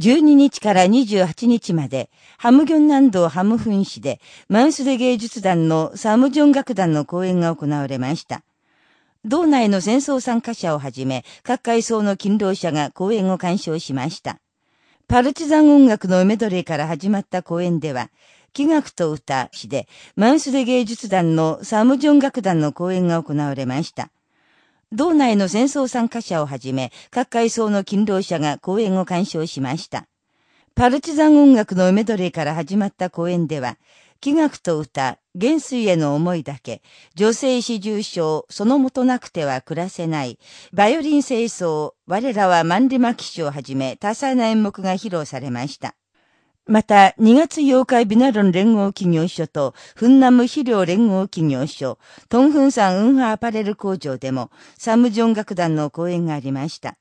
12日から28日まで、ハムギョン南道ハムフン市で、マンスデ芸術団のサムジョン楽団の公演が行われました。道内の戦争参加者をはじめ、各階層の勤労者が公演を鑑賞しました。パルチザン音楽のメドレーから始まった公演では、器楽と歌詩で、マンスデ芸術団のサムジョン楽団の公演が行われました。道内の戦争参加者をはじめ、各階層の勤労者が公演を鑑賞しました。パルチザン音楽のメドレーから始まった公演では、器楽と歌、元帥への思いだけ、女性史重症、そのもとなくては暮らせない、バイオリン清掃、我らは万里マ騎士をはじめ多彩な演目が披露されました。また、2月8日ビナロン連合企業所と、フンナム肥料連合企業所、トンフンサンウンハアパレル工場でも、サムジョン楽団の講演がありました。